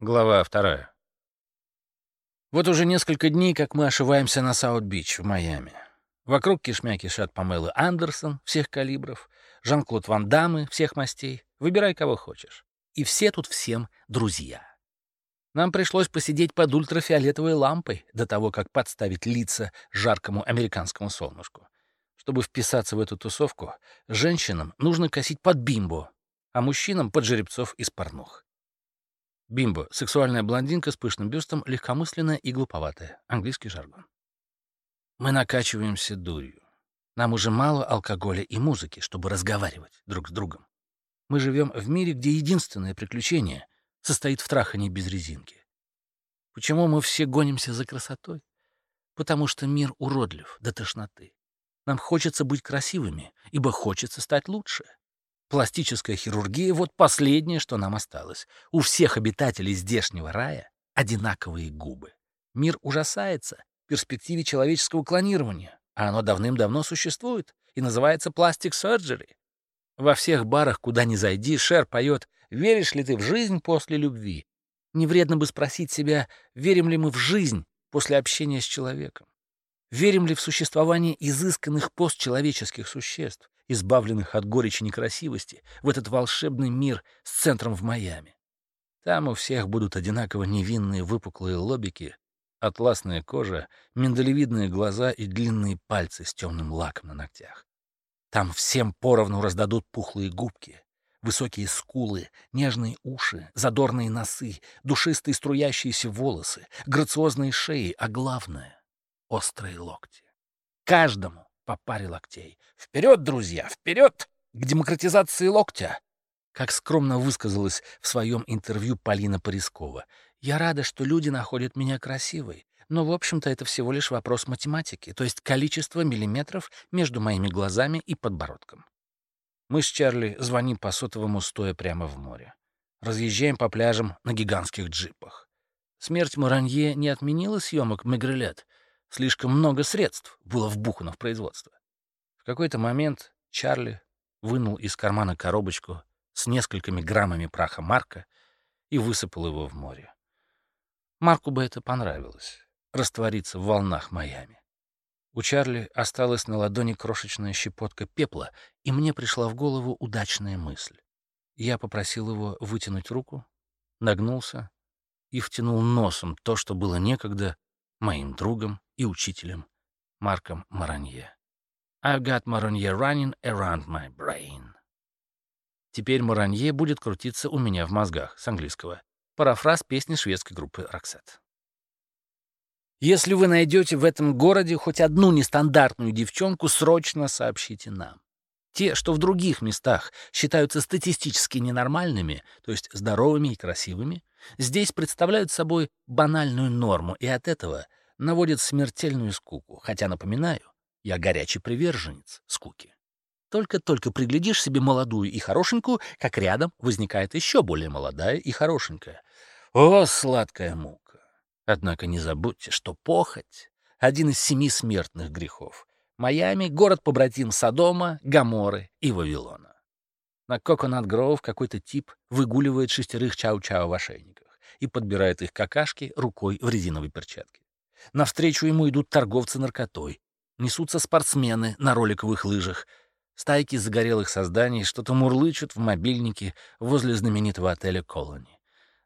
Глава вторая. Вот уже несколько дней, как мы ошиваемся на Саут-Бич в Майами. Вокруг кишмя кишат Памелы Андерсон всех калибров, Жан-Клод Ван Даммы всех мастей. Выбирай, кого хочешь. И все тут всем друзья. Нам пришлось посидеть под ультрафиолетовой лампой до того, как подставить лица жаркому американскому солнышку. Чтобы вписаться в эту тусовку, женщинам нужно косить под бимбо, а мужчинам — под жеребцов из порнух. Бимбо — сексуальная блондинка с пышным бюстом, легкомысленная и глуповатая. Английский жаргон. Мы накачиваемся дурью. Нам уже мало алкоголя и музыки, чтобы разговаривать друг с другом. Мы живем в мире, где единственное приключение состоит в трахании без резинки. Почему мы все гонимся за красотой? Потому что мир уродлив до тошноты. Нам хочется быть красивыми, ибо хочется стать лучше. Пластическая хирургия — вот последнее, что нам осталось. У всех обитателей здешнего рая одинаковые губы. Мир ужасается перспективе человеческого клонирования, а оно давным-давно существует и называется пластик surgery. Во всех барах, куда ни зайди, Шер поет «Веришь ли ты в жизнь после любви?» Не вредно бы спросить себя, верим ли мы в жизнь после общения с человеком. Верим ли в существование изысканных постчеловеческих существ, избавленных от горечи некрасивости, в этот волшебный мир с центром в Майами. Там у всех будут одинаково невинные выпуклые лобики, атласная кожа, миндалевидные глаза и длинные пальцы с темным лаком на ногтях. Там всем поровну раздадут пухлые губки, высокие скулы, нежные уши, задорные носы, душистые струящиеся волосы, грациозные шеи, а главное — острые локти. Каждому по паре локтей. Вперед, друзья, вперед! К демократизации локтя! Как скромно высказалась в своем интервью Полина Порискова. «Я рада, что люди находят меня красивой, но, в общем-то, это всего лишь вопрос математики, то есть количество миллиметров между моими глазами и подбородком». Мы с Чарли звоним по сотовому, стоя прямо в море. Разъезжаем по пляжам на гигантских джипах. Смерть Маранье не отменила съемок Мегрелет — Слишком много средств было вбухано в производство. В какой-то момент Чарли вынул из кармана коробочку с несколькими граммами праха Марка и высыпал его в море. Марку бы это понравилось — раствориться в волнах Майами. У Чарли осталась на ладони крошечная щепотка пепла, и мне пришла в голову удачная мысль. Я попросил его вытянуть руку, нагнулся и втянул носом то, что было некогда моим другом и учителем Марком Маранье. I've got Маранье running around my brain. Теперь Маранье будет крутиться у меня в мозгах с английского. Парафраз песни шведской группы Роксет. Если вы найдете в этом городе хоть одну нестандартную девчонку, срочно сообщите нам. Те, что в других местах считаются статистически ненормальными, то есть здоровыми и красивыми, здесь представляют собой банальную норму, и от этого наводит смертельную скуку, хотя, напоминаю, я горячий приверженец скуки. Только-только приглядишь себе молодую и хорошенькую, как рядом возникает еще более молодая и хорошенькая. О, сладкая мука! Однако не забудьте, что похоть — один из семи смертных грехов. Майами — город-побратим Содома, Гаморы и Вавилона. На Коконат Гроув какой-то тип выгуливает шестерых чау-чау в ошейниках и подбирает их какашки рукой в резиновой перчатке. Навстречу ему идут торговцы наркотой. Несутся спортсмены на роликовых лыжах. Стайки загорелых созданий что-то мурлычут в мобильнике возле знаменитого отеля «Колони».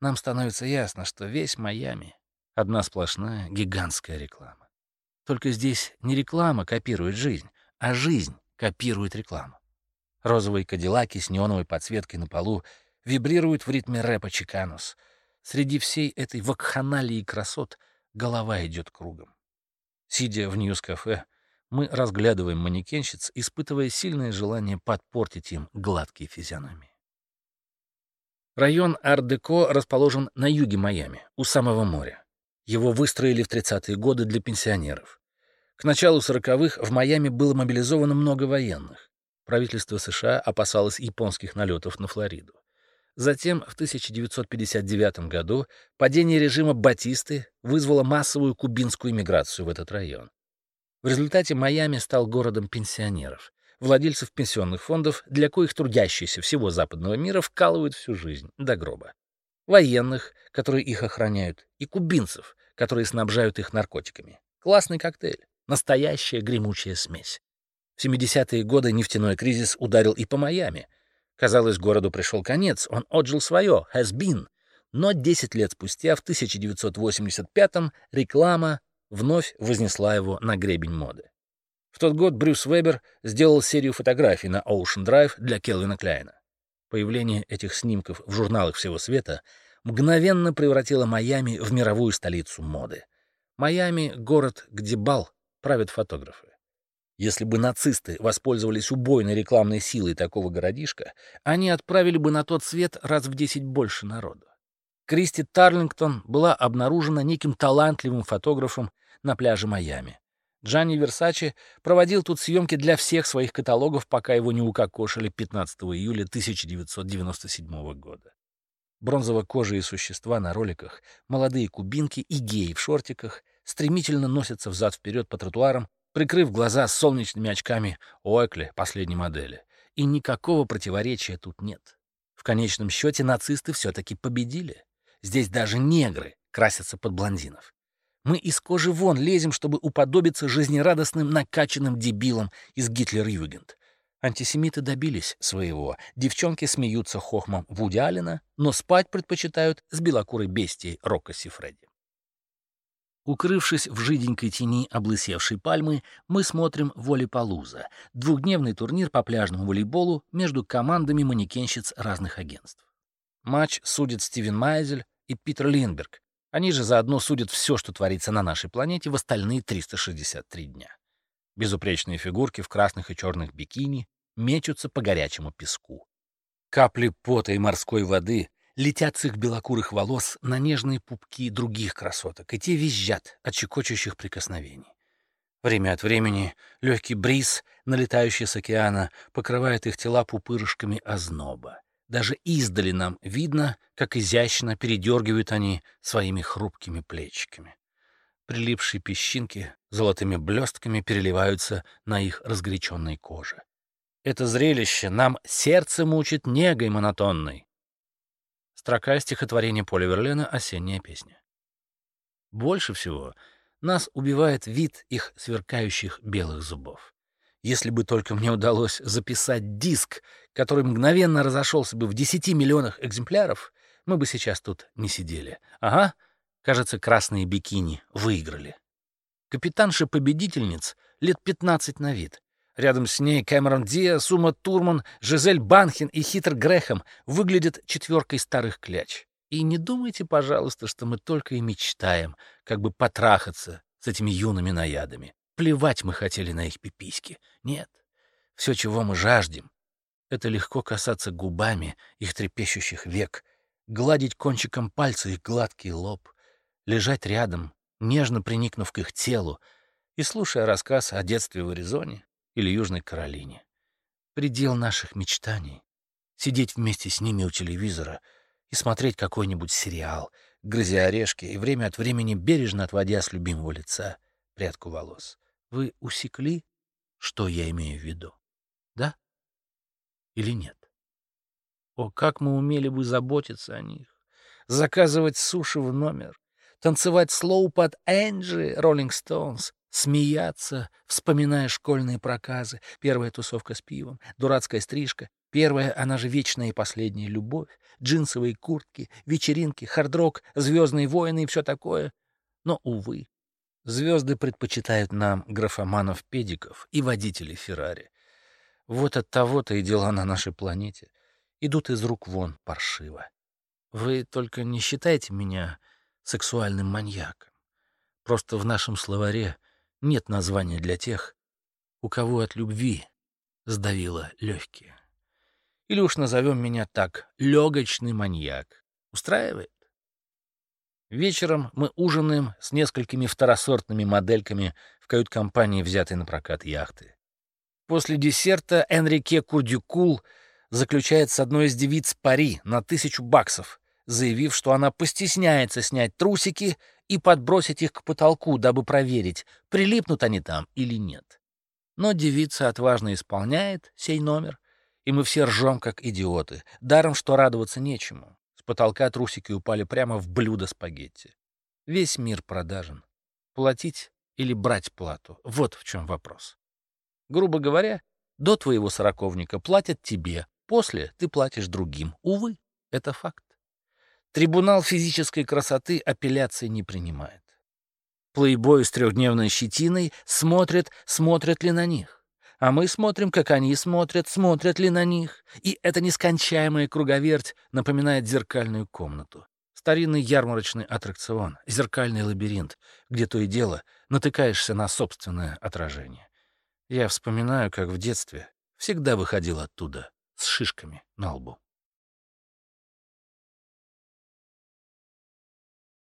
Нам становится ясно, что весь Майами — одна сплошная гигантская реклама. Только здесь не реклама копирует жизнь, а жизнь копирует рекламу. Розовые кадиллаки с неоновой подсветкой на полу вибрируют в ритме рэпа «Чиканос». Среди всей этой вакханалии красот — голова идет кругом. Сидя в News Café, мы разглядываем манекенщиц, испытывая сильное желание подпортить им гладкие физиономии. Район Ар-Деко расположен на юге Майами, у самого моря. Его выстроили в 30-е годы для пенсионеров. К началу 40-х в Майами было мобилизовано много военных. Правительство США опасалось японских налетов на Флориду. Затем, в 1959 году, падение режима Батисты вызвало массовую кубинскую миграцию в этот район. В результате Майами стал городом пенсионеров, владельцев пенсионных фондов, для коих трудящиеся всего западного мира вкалывают всю жизнь до гроба. военных, которые их охраняют, и кубинцев, которые снабжают их наркотиками. Классный коктейль, настоящая гремучая смесь. В 70-е годы нефтяной кризис ударил и по Майами. Казалось, городу пришел конец, он отжил свое, has been. Но 10 лет спустя, в 1985-м, реклама вновь вознесла его на гребень моды. В тот год Брюс Вебер сделал серию фотографий на Ocean Drive для Келвина Кляйна. Появление этих снимков в журналах всего света мгновенно превратило Майами в мировую столицу моды. Майами — город, где бал правят фотографы. Если бы нацисты воспользовались убойной рекламной силой такого городишка, они отправили бы на тот свет раз в десять больше народу. Кристи Тарлингтон была обнаружена неким талантливым фотографом на пляже Майами. Джанни Версачи проводил тут съемки для всех своих каталогов, пока его не укокошили 15 июля 1997 года. Бронзово-кожие существа на роликах, молодые кубинки и геи в шортиках стремительно носятся взад-вперед по тротуарам, прикрыв глаза солнечными очками Оэкли последней модели. И никакого противоречия тут нет. В конечном счете нацисты все-таки победили. Здесь даже негры красятся под блондинов. Мы из кожи вон лезем, чтобы уподобиться жизнерадостным накачанным дебилам из Гитлер-Югент. Антисемиты добились своего. Девчонки смеются хохмом Вуди Аллена, но спать предпочитают с белокурой бестией Рокко Сифреди. Укрывшись в жиденькой тени облысевшей пальмы, мы смотрим волейполуза — двухдневный турнир по пляжному волейболу между командами манекенщиц разных агентств. Матч судит Стивен Майзель и Питер Линдберг, они же заодно судят все, что творится на нашей планете в остальные 363 дня. Безупречные фигурки в красных и черных бикини мечутся по горячему песку. Капли пота и морской воды летят с их белокурых волос на нежные пупки других красоток, и те визжат от щекочущих прикосновений. Время от времени легкий бриз, налетающий с океана, покрывает их тела пупырышками озноба. Даже издали нам видно, как изящно передергивают они своими хрупкими плечиками. Прилипшие песчинки золотыми блестками переливаются на их разгоряченной коже. Это зрелище нам сердце мучит негой монотонной. Строка стихотворения Поля Верлена «Осенняя песня». Больше всего нас убивает вид их сверкающих белых зубов. Если бы только мне удалось записать диск, который мгновенно разошелся бы в 10 миллионах экземпляров, мы бы сейчас тут не сидели. Ага, кажется, красные бикини выиграли. Капитанша-победительниц лет 15 на вид. Рядом с ней Кэмерон Диас, Сума Турман, Жизель Банхин и Хитр Грэхэм выглядят четверкой старых кляч. И не думайте, пожалуйста, что мы только и мечтаем, как бы потрахаться с этими юными наядами. Плевать мы хотели на их пиписьки. Нет. Все, чего мы жаждем, это легко касаться губами их трепещущих век, гладить кончиком пальца их гладкий лоб, лежать рядом, нежно приникнув к их телу и слушая рассказ о детстве в Аризоне или Южной Каролине. Предел наших мечтаний — сидеть вместе с ними у телевизора и смотреть какой-нибудь сериал, грызя орешки и время от времени бережно отводя с любимого лица прядку волос. Вы усекли, что я имею в виду? Да? Или нет? О, как мы умели бы заботиться о них! Заказывать суши в номер, танцевать слоу под Энджи, Роллинг Стоунс, смеяться, вспоминая школьные проказы, первая тусовка с пивом, дурацкая стрижка, первая, она же вечная и последняя любовь, джинсовые куртки, вечеринки, хардрок, звездные войны и все такое. Но, увы, Звезды предпочитают нам графоманов-педиков и водителей Феррари. Вот от того-то и дела на нашей планете идут из рук вон паршиво. Вы только не считайте меня сексуальным маньяком. Просто в нашем словаре нет названия для тех, у кого от любви сдавило легкие. Или уж назовем меня так — легочный маньяк. Устраивает? Вечером мы ужинаем с несколькими второсортными модельками в кают-компании, взятой на прокат яхты. После десерта Энрике Курдюкул заключает с одной из девиц пари на тысячу баксов, заявив, что она постесняется снять трусики и подбросить их к потолку, дабы проверить, прилипнут они там или нет. Но девица отважно исполняет сей номер, и мы все ржем, как идиоты, даром, что радоваться нечему. потолка трусики упали прямо в блюдо спагетти. Весь мир продажен. Платить или брать плату — вот в чем вопрос. Грубо говоря, до твоего сороковника платят тебе, после ты платишь другим. Увы, это факт. Трибунал физической красоты апелляции не принимает. Плейбой с трехдневной щетиной смотрит, смотрят ли на них. А мы смотрим, как они смотрят, смотрят ли на них. И эта нескончаемая круговерть напоминает зеркальную комнату. Старинный ярмарочный аттракцион, зеркальный лабиринт, где то и дело натыкаешься на собственное отражение. Я вспоминаю, как в детстве всегда выходил оттуда с шишками на лбу.